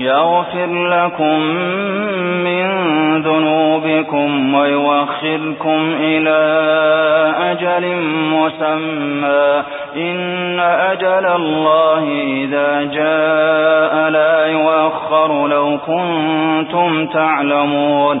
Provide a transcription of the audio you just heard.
يغفر لكم من ذنوبكم ويوخركم إلى أجل مسمى. إن أجل الله إذا جاء لا يؤخر لو كنتم تعلمون.